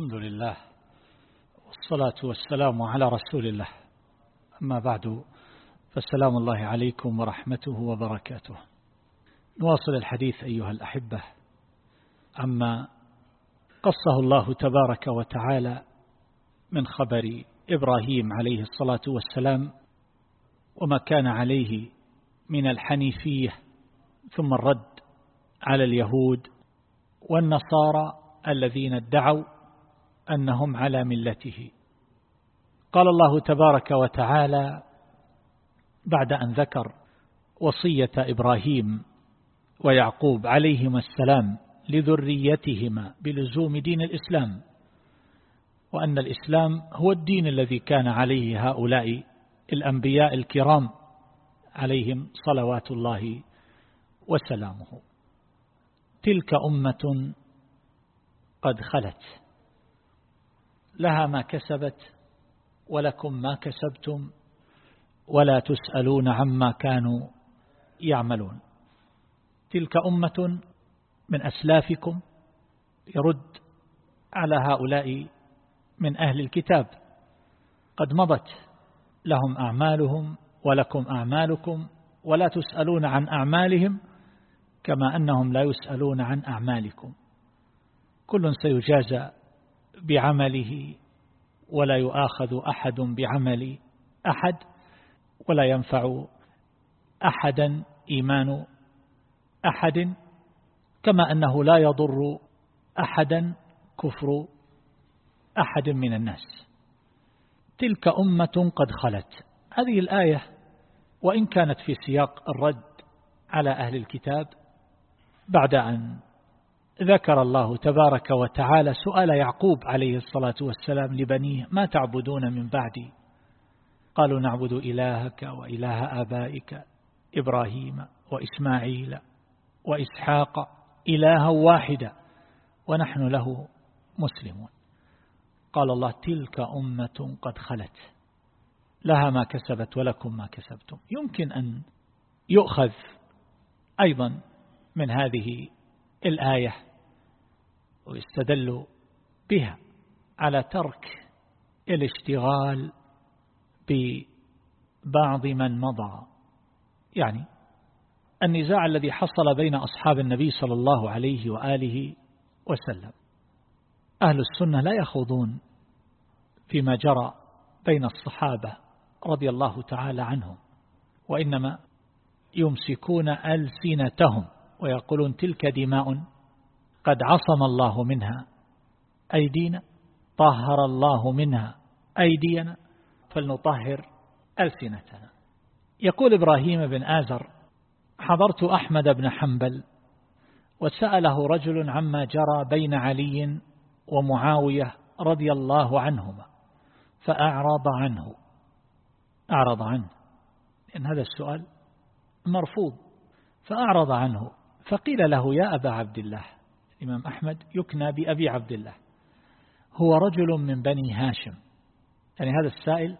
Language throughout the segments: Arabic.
الحمد لله والصلاة والسلام على رسول الله. أما بعد فالسلام الله عليكم ورحمته وبركاته. نواصل الحديث أيها الأحبة. عما قصه الله تبارك وتعالى من خبر إبراهيم عليه الصلاة والسلام وما كان عليه من الحنيفية ثم الرد على اليهود والنصارى الذين ادعوا أنهم على ملته. قال الله تبارك وتعالى بعد أن ذكر وصية إبراهيم ويعقوب عليهما السلام لذريتهما بلزوم دين الإسلام وأن الإسلام هو الدين الذي كان عليه هؤلاء الأنبياء الكرام عليهم صلوات الله وسلامه. تلك أمة قد خلت. لها ما كسبت ولكم ما كسبتم ولا تسألون عما كانوا يعملون. تلك أمة من أسلافكم يرد على هؤلاء من أهل الكتاب. قد مضت لهم أعمالهم ولكم أعمالكم ولا تسألون عن أعمالهم كما أنهم لا يسألون عن أعمالكم. كل سيجازى بعمله ولا يؤاخذ أحد بعمل أحد ولا ينفع أحدا إيمان أحد كما أنه لا يضر أحدا كفر أحد من الناس. تلك أمة قد خلت. هذه الآية وإن كانت في سياق الرد على أهل الكتاب بعد أن ذكر الله تبارك وتعالى سؤال يعقوب عليه الصلاة والسلام لبنيه ما تعبدون من بعدي؟ قالوا نعبد إلهك وإله آبائك إبراهيم وإسماعيل وإسحاق إلها واحدا ونحن له مسلمون. قال الله تلك أمة قد خلت لها ما كسبت ولكم ما كسبتم. يمكن أن يؤخذ أيضا من هذه الآية ويستدل بها على ترك الاشتغال ببعض من مضى. يعني النزاع الذي حصل بين أصحاب النبي صلى الله عليه وآله وسلم. أهل السنة لا يخوضون فيما جرى بين الصحابة رضي الله تعالى عنهم وإنما يمسكون ألسنتهم ويقولون تلك دماء قد عصم الله منها أيدينا طهر الله منها أيدينا فلنطهر ألسنتنا. يقول إبراهيم بن آزر حضرت أحمد بن حنبل وسأله رجل عما جرى بين علي ومعاوية رضي الله عنهما فأعرض عنه. أعرض عنه. لأن هذا السؤال مرفوض. فأعرض عنه فقيل له يا أبا عبد الله الإمام أحمد يكنى بأبي عبد الله. هو رجل من بني هاشم. يعني هذا السائل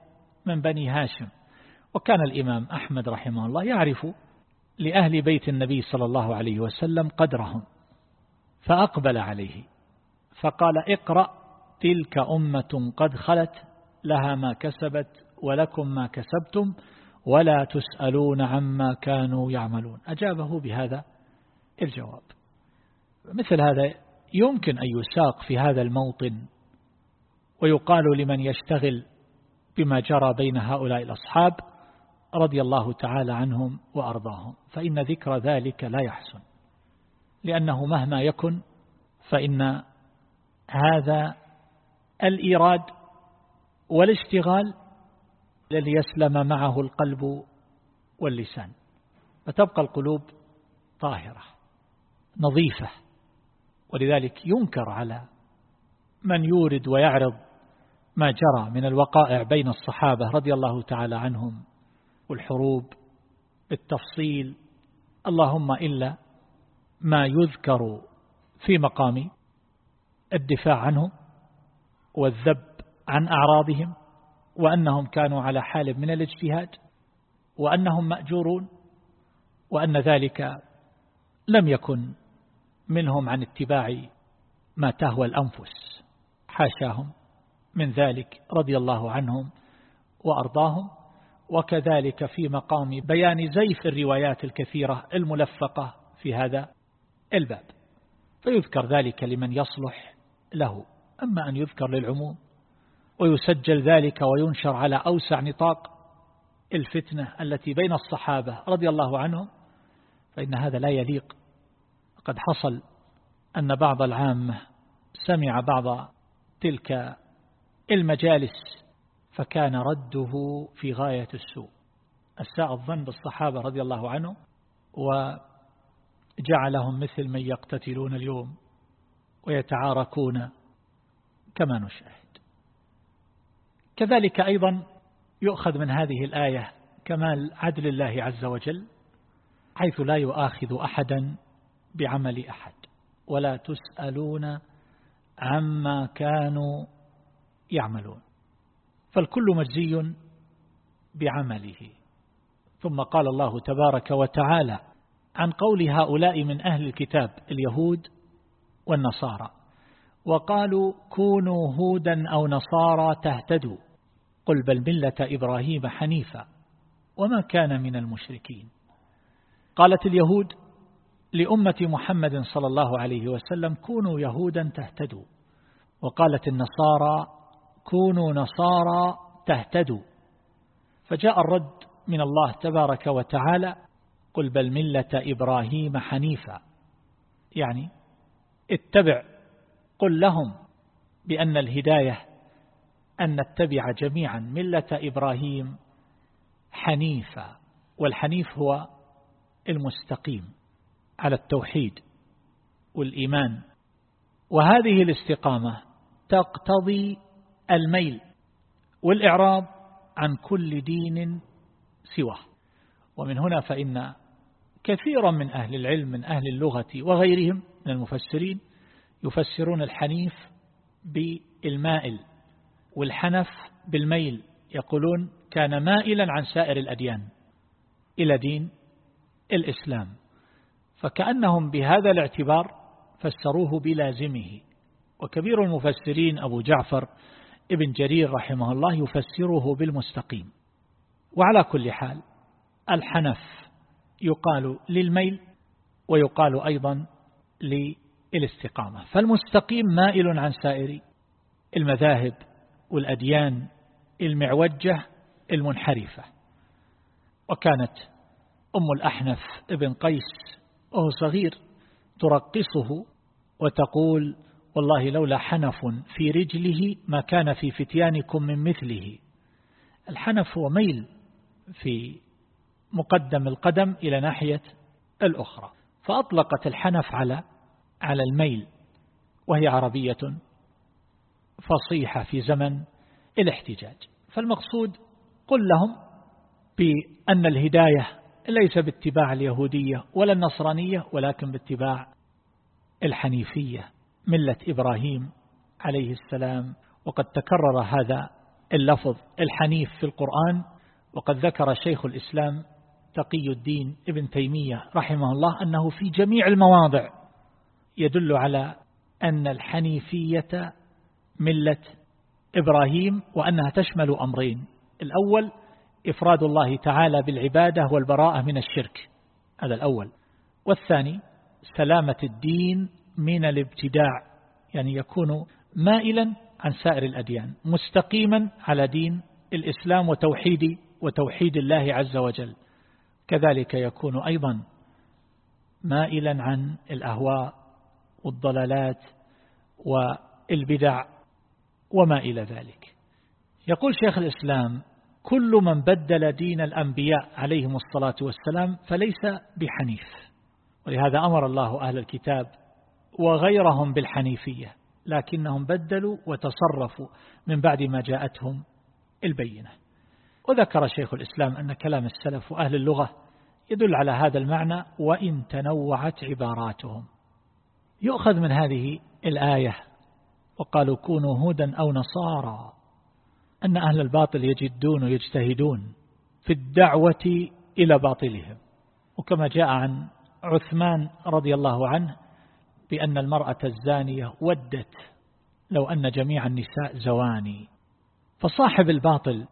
من بني هاشم. وكان الإمام أحمد رحمه الله يعرف لأهل بيت النبي صلى الله عليه وسلم قدرهم فأقبل عليه فقال اقرأ تلك أمة قد خلت لها ما كسبت ولكم ما كسبتم ولا تسألون عما كانوا يعملون. أجابه بهذا الجواب. مثل هذا يمكن أن يساق في هذا الموطن ويقال لمن يشتغل بما جرى بين هؤلاء الأصحاب رضي الله تعالى عنهم وأرضاهم. فإن ذكر ذلك لا يحسن لأنه مهما يكن فإن هذا الإيراد والاشتغال الذي يسلم معه القلب واللسان فتبقى القلوب طاهرة نظيفة. ولذلك ينكر على من يورد ويعرض ما جرى من الوقائع بين الصحابة رضي الله تعالى عنهم والحروب بالتفصيل اللهم إلا ما يذكر في مقام الدفاع عنهم والذب عن أعراضهم وأنهم كانوا على حال من الاجتهاد وأنهم مأجورون وأن ذلك لم يكن منهم عن اتباع ما تهوى الأنفس. حاشاهم من ذلك رضي الله عنهم وأرضاهم وكذلك في مقام بيان زيف الروايات الكثيرة الملفقة في هذا الباب. فيذكر ذلك لمن يصلح له. أما أن يذكر للعموم ويسجل ذلك وينشر على أوسع نطاق الفتنة التي بين الصحابة رضي الله عنهم فإن هذا لا يليق قد حصل أن بعض العامة سمع بعض تلك المجالس فكان رده في غاية السوء. أساء الظن بالصحابة رضي الله عنهم وجعلهم مثل من يقتتلون اليوم ويتعاركون كما نشاهد. كذلك أيضا يؤخذ من هذه الآية كمال عدل الله عز وجل حيث لا يؤاخذ أحدا بعمل أحد. ولا تسألون عما كانوا يعملون. فالكل مجزي بعمله. ثم قال الله تبارك وتعالى عن قول هؤلاء من أهل الكتاب اليهود والنصارى وقالوا كونوا هودا أو نصارى تهتدوا. قل بل ملة إبراهيم حنيفا وما كان من المشركين. قالت اليهود لأمة محمد صلى الله عليه وسلم كونوا يهودا تهتدوا. وقالت النصارى كونوا نصارى تهتدوا. فجاء الرد من الله تبارك وتعالى قل بل ملة إبراهيم حنيفا. يعني اتبع قل لهم بأن الهداية أن نتبع جميعا ملة إبراهيم حنيفا. والحنيف هو المستقيم. على التوحيد والإيمان. وهذه الاستقامة تقتضي الميل والإعراض عن كل دين سواه. ومن هنا فإن كثيرا من أهل العلم من أهل اللغة وغيرهم من المفسرين يفسرون الحنيف بالمائل والحنف بالميل يقولون كان مائلا عن سائر الأديان إلى دين الإسلام. فكأنهم بهذا الاعتبار فسروه بلازمه. وكبير المفسرين أبو جعفر ابن جرير رحمه الله يفسره بالمستقيم. وعلى كل حال الحنف يقال للميل ويقال أيضا للاستقامة. فالمستقيم مائل عن سائر المذاهب والأديان المعوجة المنحرفة. وكانت أم الأحنف ابن قيس وهو صغير ترقصه وتقول والله لولا حنف في رجله ما كان في فتيانكم من مثله. الحنف هو ميل في مقدم القدم إلى ناحية الأخرى. فأطلقت الحنف على على الميل وهي عربية فصيحة في زمن الاحتجاج. فالمقصود قل لهم بأن الهداية ليس باتباع اليهودية ولا النصرانية ولكن باتباع الحنيفية. ملة إبراهيم عليه السلام. وقد تكرر هذا اللفظ الحنيف في القرآن وقد ذكر شيخ الإسلام تقي الدين ابن تيمية رحمه الله أنه في جميع المواضع يدل على أن الحنيفية ملة إبراهيم وأنها تشمل أمرين. الأول إفراد الله تعالى بالعبادة والبراءة من الشرك. هذا الأول. والثاني سلامة الدين من الابتداع يعني يكون مائلا عن سائر الأديان مستقيما على دين الإسلام وتوحيد وتوحيد الله عز وجل. كذلك يكون أيضا مائلا عن الأهواء والضلالات والبدع وما إلى ذلك. يقول شيخ الإسلام كل من بدل دين الأنبياء عليهم الصلاة والسلام فليس بحنيف. ولهذا أمر الله أهل الكتاب وغيرهم بالحنيفية لكنهم بدلوا وتصرفوا من بعد ما جاءتهم البينة. وذكر شيخ الإسلام أن كلام السلف وأهل اللغة يدل على هذا المعنى وإن تنوعت عباراتهم. يؤخذ من هذه الآية وقالوا كونوا هودا أو نصارى. أن أهل الباطل يجدون ويجتهدون في الدعوة إلى باطلهم. وكما جاء عن عثمان رضي الله عنه بأن المرأة الزانية ودت لو أن جميع النساء زواني. فصاحب الباطل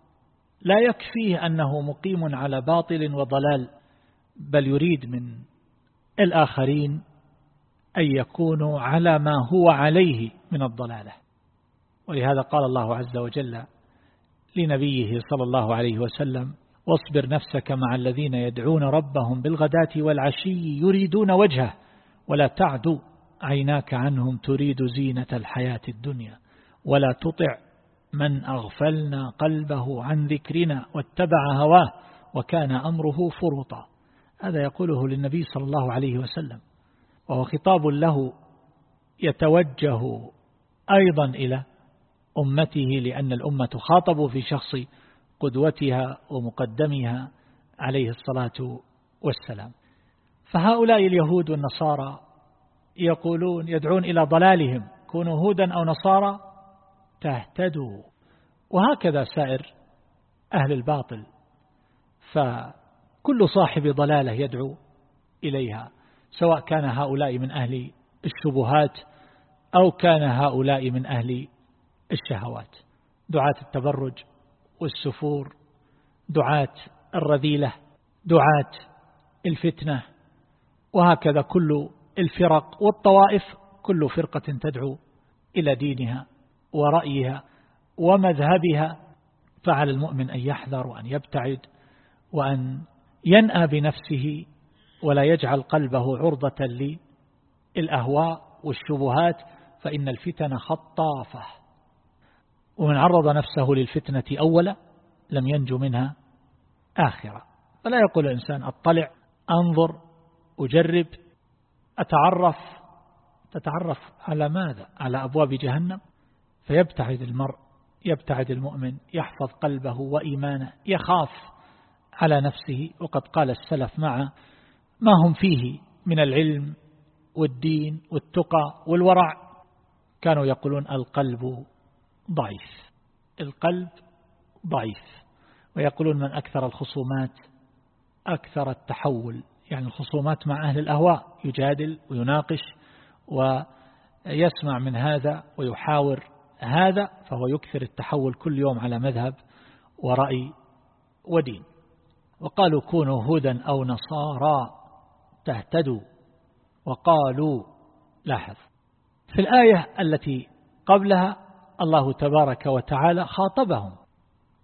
لا يكفيه أنه مقيم على باطل وضلال بل يريد من الآخرين أن يكونوا على ما هو عليه من الضلالة. ولهذا قال الله عز وجل لنبيه صلى الله عليه وسلم واصبر نفسك مع الذين يدعون ربهم بالغداة والعشي يريدون وجهه ولا تعد عيناك عنهم تريد زينة الحياة الدنيا ولا تطع من أغفلنا قلبه عن ذكرنا واتبع هواه وكان أمره فرطا هذا يقوله للنبي صلى الله عليه وسلم وهو خطاب له يتوجه أيضا إلى أمته لأن الأمة خاطبوا في شخص قدوتها ومقدمها عليه الصلاة والسلام. فهؤلاء اليهود والنصارى يقولون يدعون إلى ضلالهم كونوا هودا أو نصارى تهتدوا. وهكذا سائر أهل الباطل. فكل صاحب ضلالة يدعو إليها سواء كان هؤلاء من أهل الشبهات أو كان هؤلاء من أهل الشهوات. دعاة التبرج والسفور دعاة الرذيلة دعاة الفتنة وهكذا كل الفرق والطوائف كل فرقة تدعو إلى دينها ورأيها ومذهبها. فعلى المؤمن أن يحذر وأن يبتعد وأن ينأى بنفسه ولا يجعل قلبه عرضة للأهواء والشبهات فإن الفتن خطافة. ومن عرض نفسه للفتنة أولا لم ينجو منها آخرة. فلا يقول الإنسان أطلع أنظر أجرب أتعرف. تتعرف على ماذا؟ على أبواب جهنم؟ فيبتعد المرء يبتعد المؤمن يحفظ قلبه وإيمانه يخاف على نفسه. وقد قال السلف مع ما هم فيه من العلم والدين والتقى والورع؟ كانوا يقولون القلب ضعيف. القلب ضعيف. ويقولون من أكثر الخصومات أكثر التحول. يعني الخصومات مع أهل الأهواء يجادل ويناقش ويسمع من هذا ويحاور هذا فهو يكثر التحول كل يوم على مذهب ورأي ودين. وقالوا كونوا هودا أو نصارى تهتدوا. وقالوا لاحظ في الآية التي قبلها الله تبارك وتعالى خاطبهم.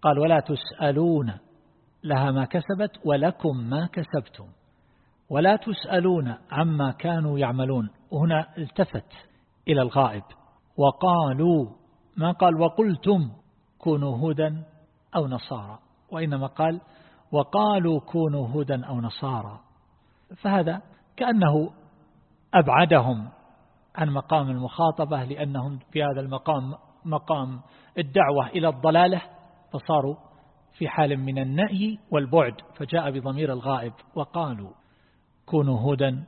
قال ولا تسألون لها ما كسبت ولكم ما كسبتم. ولا تسألون عما كانوا يعملون. وهنا التفت إلى الغائب. وقالوا ما قال؟ وقلتم كونوا هدى أو نصارى. وإنما قال وقالوا كونوا هدى أو نصارى. فهذا كأنه أبعدهم عن مقام المخاطبة لأنهم في هذا المقام مقام الدعوة إلى الضلالة فصاروا في حال من النأي والبعد فجاء بضمير الغائب وقالوا كونوا هدى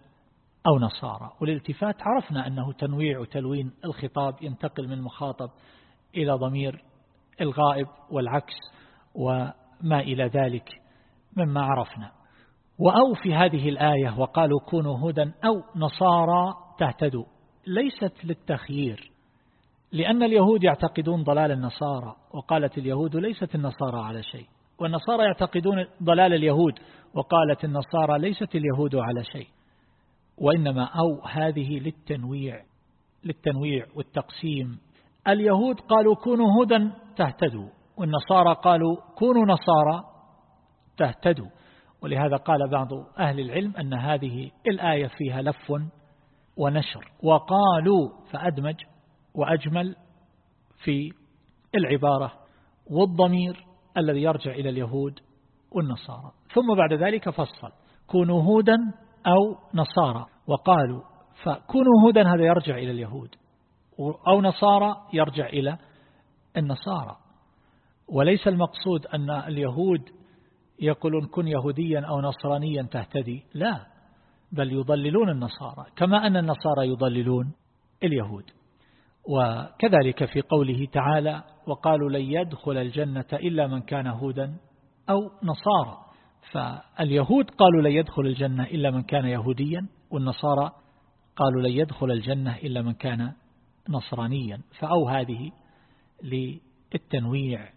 أو نصارى. والالتفات عرفنا أنه تنويع وتلوين الخطاب ينتقل من مخاطب إلى ضمير الغائب والعكس وما إلى ذلك مما عرفنا. وأو في هذه الآية وقالوا كونوا هدى أو نصارى تهتدوا. ليست للتخيير. لأن اليهود يعتقدون ضلال النصارى وقالت اليهود ليست النصارى على شيء والنصارى يعتقدون ضلال اليهود وقالت النصارى ليست اليهود على شيء وإنما أو هذه للتنويع للتنويع والتقسيم. اليهود قالوا كونوا هدى تهتدوا والنصارى قالوا كونوا نصارى تهتدوا. ولهذا قال بعض أهل العلم أن هذه الآية فيها لف ونشر وقالوا فأدمج وأجمل في العبارة والضمير الذي يرجع إلى اليهود والنصارى. ثم بعد ذلك فصل كونوا هودا أو نصارى. وقالوا فكونوا هودا هذا يرجع إلى اليهود. أو نصارى يرجع إلى النصارى. وليس المقصود أن اليهود يقولون كن يهوديا أو نصرانيا تهتدي. لا بل يضللون النصارى كما أن النصارى يضللون اليهود. وكذلك في قوله تعالى وقالوا لن يدخل الجنة إلا من كان هودا أو نصارى. فاليهود قالوا لن يدخل الجنة إلا من كان يهوديا والنصارى قالوا لن يدخل الجنة إلا من كان نصرانيا. فأو هذه للتنويع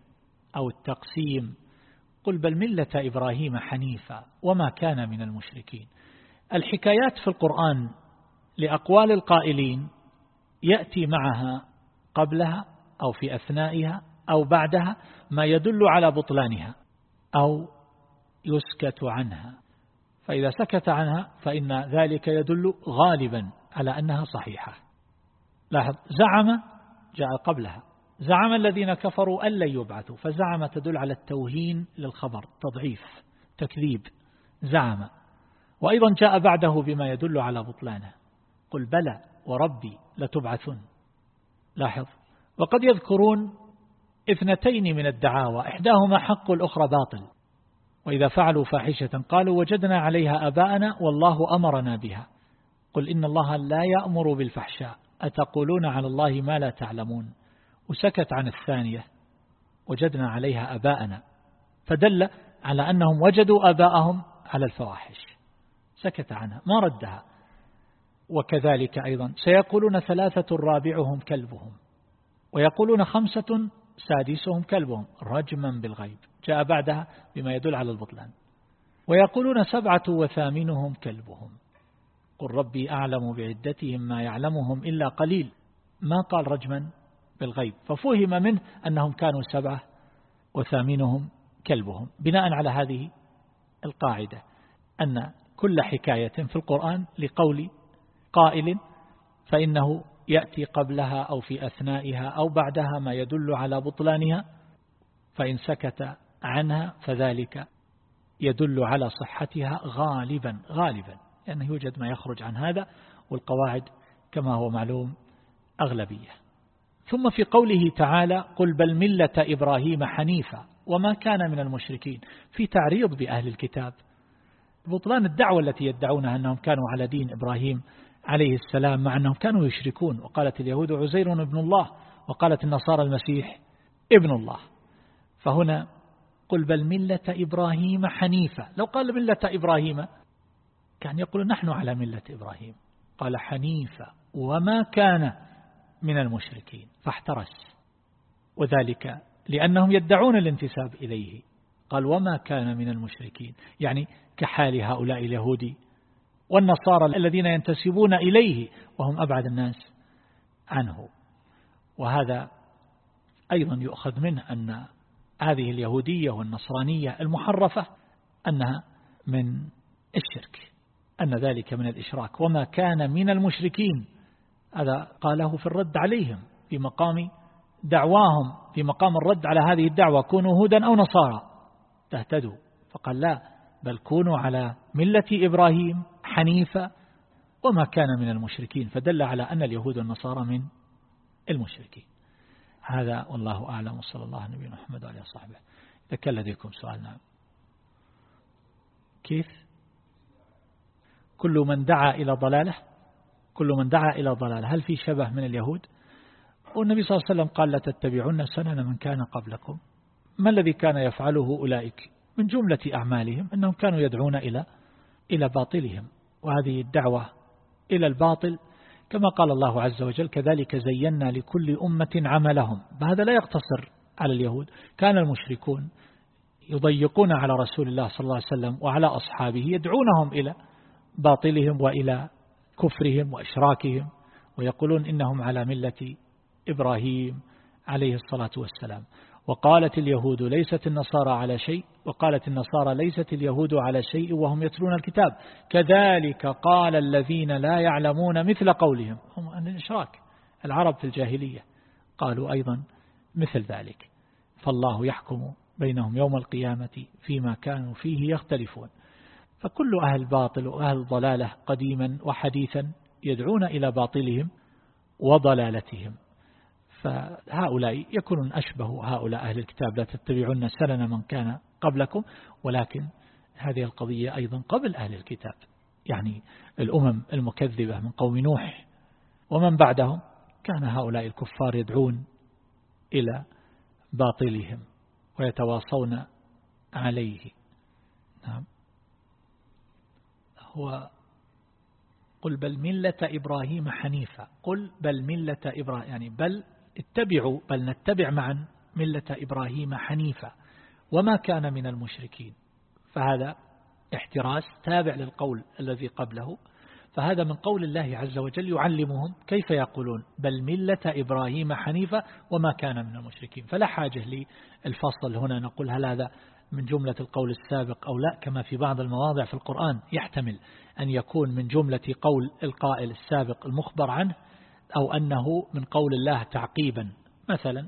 أو التقسيم. قل بل ملة إبراهيم حنيفا وما كان من المشركين. الحكايات في القرآن لأقوال القائلين يأتي معها قبلها أو في أثنائها أو بعدها ما يدل على بطلانها أو يسكت عنها. فإذا سكت عنها فإن ذلك يدل غالبا على أنها صحيحة. لاحظ زعم جاء قبلها. زعم الذين كفروا أن لن يبعثوا فزعم تدل على التوهين للخبر تضعيف تكذيب. زعم. وأيضا جاء بعده بما يدل على بطلانه. قل بلى. وربي لتبعثن. لاحظ. وقد يذكرون اثنتين من الدعاوى إحداهما حق الأخرى باطل. وإذا فعلوا فاحشة قالوا وجدنا عليها أباءنا والله أمرنا بها. قل إن الله لا يأمر بالفحشاء. أتقولون على الله ما لا تعلمون. وسكت عن الثانية وجدنا عليها أباءنا. فدل على أنهم وجدوا أباءهم على الفواحش. سكت عنها. ما ردها؟ وكذلك أيضا. سيقولون ثلاثة رابعهم كلبهم ويقولون خمسة سادسهم كلبهم رجما بالغيب. جاء بعدها بما يدل على البطلان. ويقولون سبعة وثامنهم كلبهم. قل ربي أعلم بعدتهم ما يعلمهم إلا قليل. ما قال رجما بالغيب؟ ففهم منه أنهم كانوا سبعة وثامنهم كلبهم. بناء على هذه القاعدة أن كل حكاية في القرآن لقول قائل فإنه يأتي قبلها أو في أثنائها أو بعدها ما يدل على بطلانها فإن سكت عنها فذلك يدل على صحتها غالبا غالبا لأنه يوجد ما يخرج عن هذا والقواعد كما هو معلوم أغلبية. ثم في قوله تعالى قل بل ملة إبراهيم حنيفا وما كان من المشركين. في تعريض بأهل الكتاب بطلان الدعوة التي يدعونها أنهم كانوا على دين إبراهيم عليه السلام مع أنهم كانوا يشركون. وقالت اليهود عزير ابن الله وقالت النصارى المسيح ابن الله. فهنا قل بل ملة إبراهيم حنيفة. لو قال ملة إبراهيم كان يقول نحن على ملة إبراهيم. قال حنيفة وما كان من المشركين. فاحترس. وذلك لأنهم يدعون الانتساب إليه. قال وما كان من المشركين. يعني كحال هؤلاء اليهود والنصارى الذين ينتسبون إليه وهم أبعد الناس عنه. وهذا أيضا يؤخذ منه أن هذه اليهودية والنصرانية المحرفة أنها من الشرك أن ذلك من الإشراك. وما كان من المشركين هذا قاله في الرد عليهم في مقام دعواهم في مقام الرد على هذه الدعوة كونوا هودا أو نصارى. تهتدوا. فقال لا بل كونوا على ملة إبراهيم حنيفة وما كان من المشركين فدل على أن اليهود والنصارى من المشركين. هذا والله أعلم وصلى الله على نبينا محمد وعلى صحبه إذا كان لديكم سؤال نعم. كيف؟ كل من دعا إلى ضلاله كل من دعا إلى ضلاله. هل في شبه من اليهود؟ والنبي صلى الله عليه وسلم قال لا تتبعون سنن من كان قبلكم. ما الذي كان يفعله أولئك؟ من جملة أعمالهم أنهم كانوا يدعون إلى إلى باطلهم. وهذه الدعوة إلى الباطل كما قال الله عز وجل كذلك زينا لكل أمة عملهم. هذا لا يقتصر على اليهود كان المشركون يضيقون على رسول الله صلى الله عليه وسلم وعلى أصحابه يدعونهم إلى باطلهم وإلى كفرهم وإشراكهم ويقولون إنهم على ملة إبراهيم عليه الصلاة والسلام. وقالت اليهود ليست النصارى على شيء وقالت النصارى ليست اليهود على شيء وهم يتلون الكتاب. كذلك قال الذين لا يعلمون مثل قولهم. هم أن الإشراك. العرب في الجاهلية قالوا أيضا مثل ذلك. فالله يحكم بينهم يوم القيامة فيما كانوا فيه يختلفون. فكل أهل باطل وأهل ضلالة قديما وحديثا يدعون إلى باطلهم وضلالتهم. فهؤلاء يكونون أشبه هؤلاء أهل الكتاب لا تتبعون سنن من كان قبلكم ولكن هذه القضية أيضا قبل أهل الكتاب. يعني الأمم المكذبة من قوم نوح ومن بعدهم كان هؤلاء الكفار يدعون إلى باطلهم ويتواصون عليه. نعم. هو قل بل ملة إبراهيم حنيفا قل بل ملة إبراهيم يعني بل اتبعوا بل نتبع معا ملة إبراهيم حنيفا وما كان من المشركين. فهذا احتراس تابع للقول الذي قبله. فهذا من قول الله عز وجل يعلمهم كيف يقولون بل ملة إبراهيم حنيفة وما كان من المشركين. فلا حاجة للفصل هنا نقول هل هذا من جملة القول السابق أو لا. كما في بعض المواضع في القرآن يحتمل أن يكون من جملة قول القائل السابق المخبر عنه. أو أنه من قول الله تعقيبا. مثلا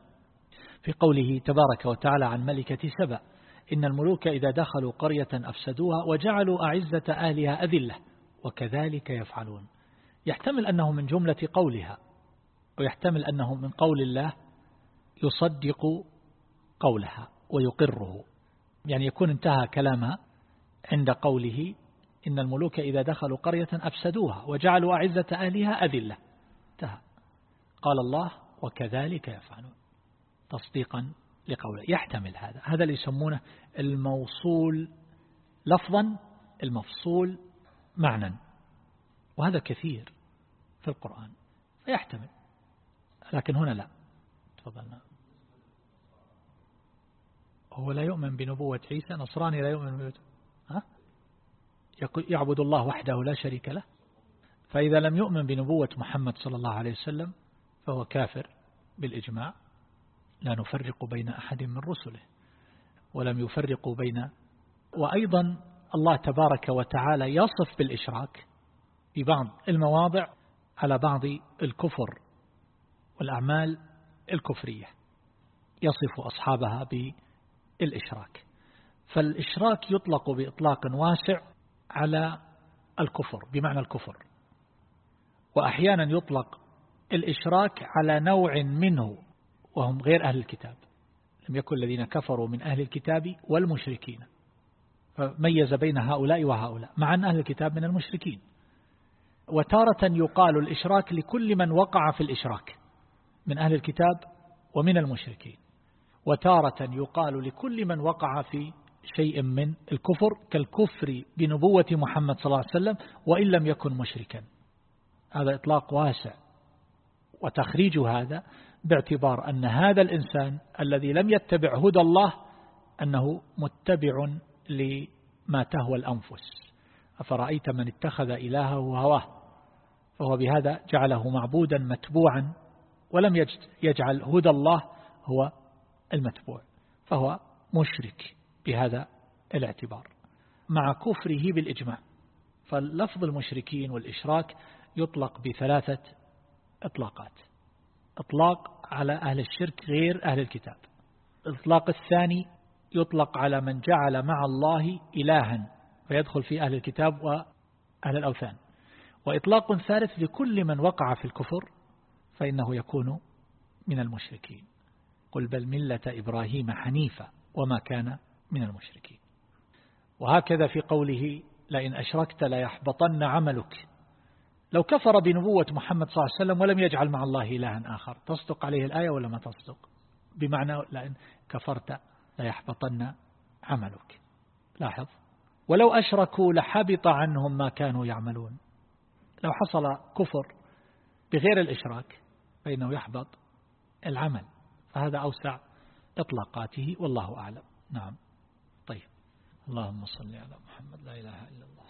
في قوله تبارك وتعالى عن ملكة سبأ إن الملوك إذا دخلوا قرية أفسدوها وجعلوا أعزة أهلها أذلة وكذلك يفعلون. يحتمل أنه من جملة قولها ويحتمل أنه من قول الله يصدق قولها ويقره. يعني يكون انتهى كلامها عند قوله إن الملوك إذا دخلوا قرية أفسدوها وجعلوا أعزة أهلها أذلة. انتهى قال الله وكذلك يفعلون. تصديقا لقوله. يحتمل هذا. هذا اللي يسمونه الموصول لفظا المفصول معنى وهذا كثير في القرآن. فيحتمل. لكن هنا لا. تفضلنا هو لا يؤمن بنبوة عيسى نصراني لا يؤمن بنبوة ها؟ يعبد الله وحده لا شريك له. فإذا لم يؤمن بنبوة محمد صلى الله عليه وسلم فهو كافر بالإجماع لا نفرق بين أحد من رسله ولم يفرقوا بين وأيضا الله تبارك وتعالى يصف بالإشراك في بعض المواضع على بعض الكفر والأعمال الكفرية يصف أصحابها بالإشراك. فالإشراك يطلق بإطلاق واسع على الكفر بمعنى الكفر. وأحيانا يطلق الإشراك على نوع منه وهم غير أهل الكتاب. لم يكن الذين كفروا من أهل الكتاب والمشركين. فميز بين هؤلاء وهؤلاء مع أن أهل الكتاب من المشركين. وتارة يقال الإشراك لكل من وقع في الإشراك من أهل الكتاب ومن المشركين. وتارة يقال لكل من وقع في شيء من الكفر كالكفر بنبوة محمد صلى الله عليه وسلم وإن لم يكن مشركا. هذا إطلاق واسع. وتخريج هذا باعتبار أن هذا الإنسان الذي لم يتبع هدى الله أنه متبع لما تهوى الأنفس. أفرأيت من اتخذ إلهه هواه؟ فهو بهذا جعله معبودا متبوعا ولم يجعل هدى الله هو المتبوع. فهو مشرك بهذا الاعتبار. مع كفره بالإجماع. فاللفظ المشركين والإشراك يطلق بثلاثة إطلاقات. إطلاق على أهل الشرك غير أهل الكتاب. الإطلاق الثاني يطلق على من جعل مع الله إلها فيدخل في أهل الكتاب وأهل الأوثان. وإطلاق ثالث لكل من وقع في الكفر فإنه يكون من المشركين. قل بل ملة إبراهيم حنيفة وما كان من المشركين. وهكذا في قوله لئن أشركت ليحبطن عملك. لو كفر بنبوة محمد صلى الله عليه وسلم ولم يجعل مع الله إلها آخر تصدق عليه الآية ولا ما تصدق؟ بمعنى لئن كفرت ليحبطن عملك. لاحظ؟ ولو أشركوا لحبط عنهم ما كانوا يعملون. لو حصل كفر بغير الإشراك فإنه يحبط العمل. فهذا أوسع إطلاقاته والله أعلم. نعم. طيب. اللهم صل على محمد. لا إله إلا الله.